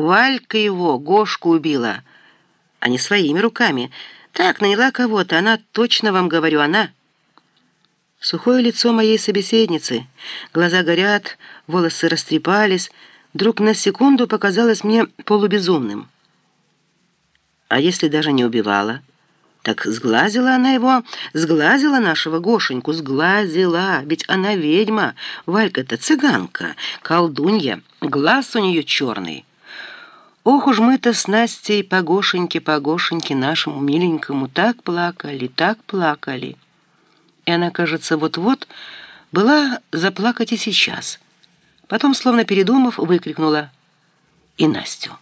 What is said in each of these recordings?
Валька его, Гошку убила, а не своими руками. Так, наняла кого-то, она, точно вам говорю, она. Сухое лицо моей собеседницы, глаза горят, волосы растрепались, вдруг на секунду показалось мне полубезумным. А если даже не убивала? Так сглазила она его, сглазила нашего Гошеньку, сглазила, ведь она ведьма, Валька-то цыганка, колдунья, глаз у нее черный. Ох уж мы-то с Настей по Гошеньке, по Гошеньке нашему миленькому так плакали, так плакали. И она, кажется, вот-вот была заплакать и сейчас. Потом, словно передумав, выкрикнула «И Настю».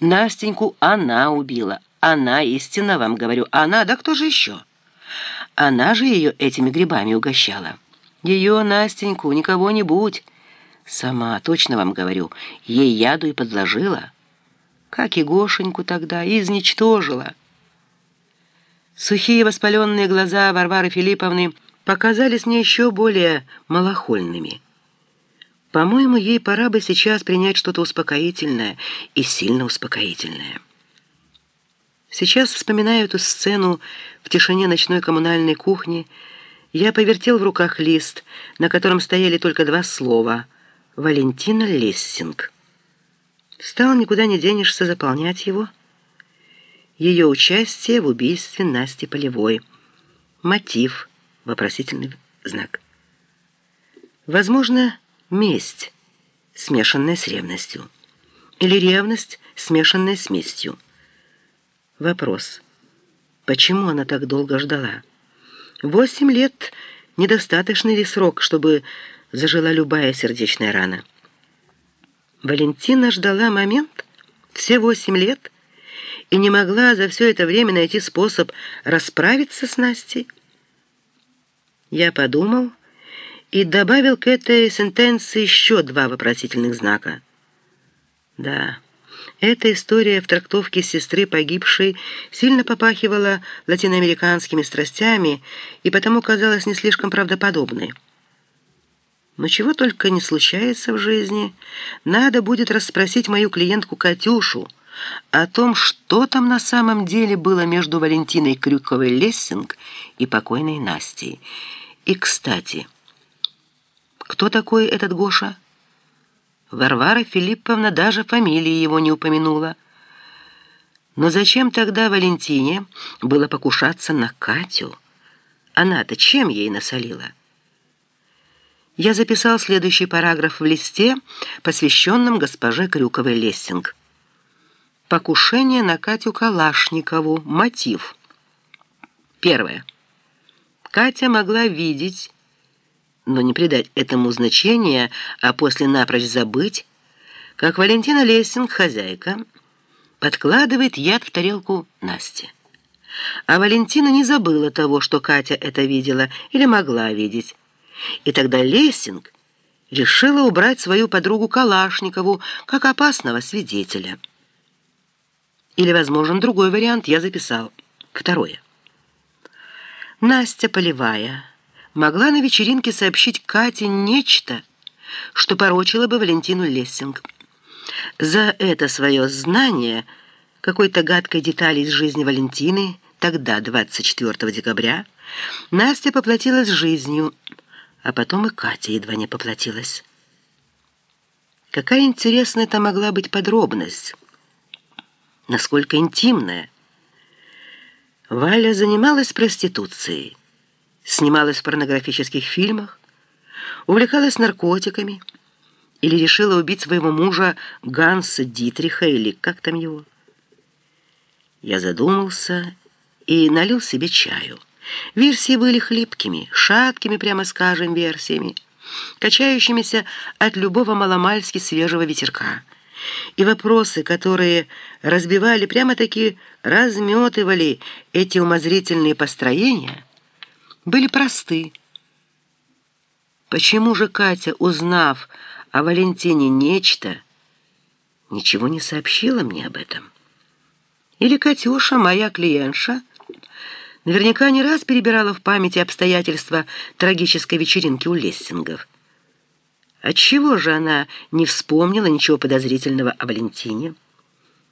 Настеньку она убила, она истинно вам говорю. Она, да кто же еще? Она же ее этими грибами угощала. Ее, Настеньку, никого не будь. Сама, точно вам говорю, ей яду и подложила. Как и Гошеньку тогда, изничтожила. Сухие воспаленные глаза Варвары Филипповны показались мне еще более малохольными. По-моему, ей пора бы сейчас принять что-то успокоительное и сильно успокоительное. Сейчас, вспоминая эту сцену в тишине ночной коммунальной кухни, я повертел в руках лист, на котором стояли только два слова «Валентина Лессинг». Стал никуда не денешься заполнять его. Ее участие в убийстве Насти Полевой. Мотив, вопросительный знак. Возможно, месть, смешанная с ревностью. Или ревность, смешанная с местью. Вопрос. Почему она так долго ждала? Восемь лет – недостаточный ли срок, чтобы зажила любая сердечная рана? Валентина ждала момент, все восемь лет, и не могла за все это время найти способ расправиться с Настей. Я подумал и добавил к этой сентенции еще два вопросительных знака. Да, эта история в трактовке сестры погибшей сильно попахивала латиноамериканскими страстями и потому казалась не слишком правдоподобной. Но чего только не случается в жизни. Надо будет расспросить мою клиентку Катюшу о том, что там на самом деле было между Валентиной Крюковой-Лессинг и покойной Настей. И, кстати, кто такой этот Гоша? Варвара Филипповна даже фамилии его не упомянула. Но зачем тогда Валентине было покушаться на Катю? Она-то чем ей насолила? Я записал следующий параграф в листе, посвященном госпоже Крюковой-Лессинг. Покушение на Катю Калашникову. Мотив. Первое. Катя могла видеть но не придать этому значения, а после напрочь забыть, как Валентина Лессинг, хозяйка, подкладывает яд в тарелку Насте. А Валентина не забыла того, что Катя это видела или могла видеть. И тогда Лессинг решила убрать свою подругу Калашникову как опасного свидетеля. Или, возможен, другой вариант я записал. Второе. Настя Полевая могла на вечеринке сообщить Кате нечто, что порочило бы Валентину Лессинг. За это свое знание какой-то гадкой детали из жизни Валентины, тогда, 24 декабря, Настя поплатилась жизнью, а потом и Катя едва не поплатилась. Какая интересная это могла быть подробность, насколько интимная. Валя занималась проституцией снималась в порнографических фильмах, увлекалась наркотиками или решила убить своего мужа Ганса Дитриха или как там его. Я задумался и налил себе чаю. Версии были хлипкими, шаткими, прямо скажем, версиями, качающимися от любого маломальски свежего ветерка. И вопросы, которые разбивали, прямо-таки разметывали эти умозрительные построения – были просты. Почему же Катя, узнав о Валентине нечто, ничего не сообщила мне об этом? Или Катюша, моя клиентша, наверняка не раз перебирала в памяти обстоятельства трагической вечеринки у Лессингов. Отчего же она не вспомнила ничего подозрительного о Валентине?